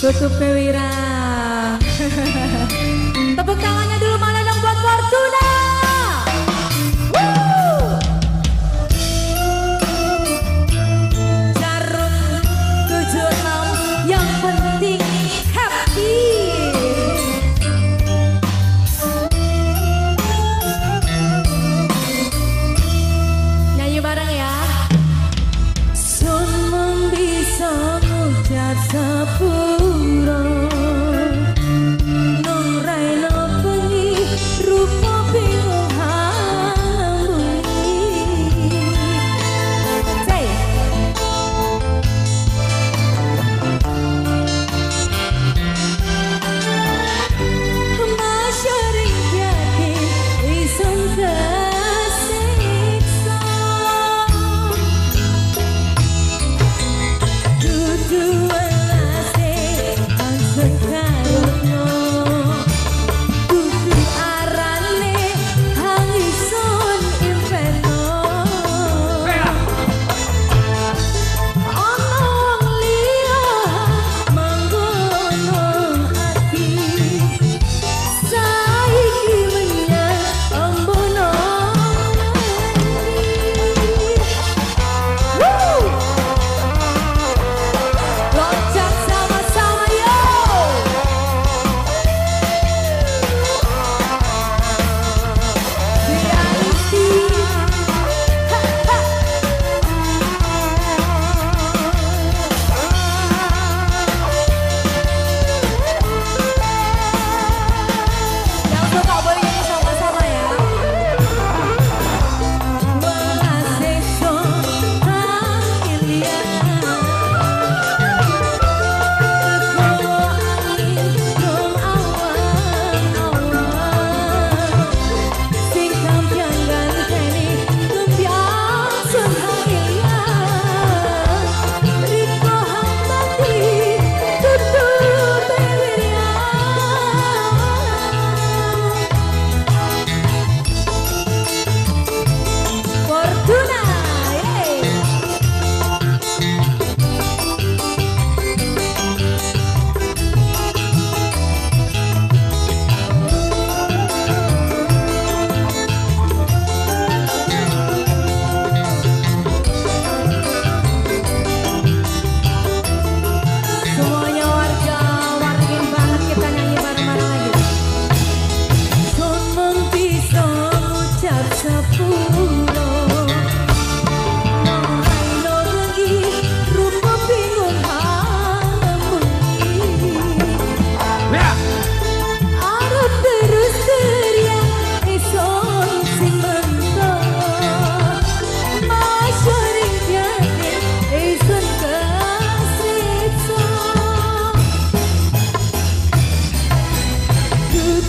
Tutup Wira Tepuk tangannya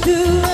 do.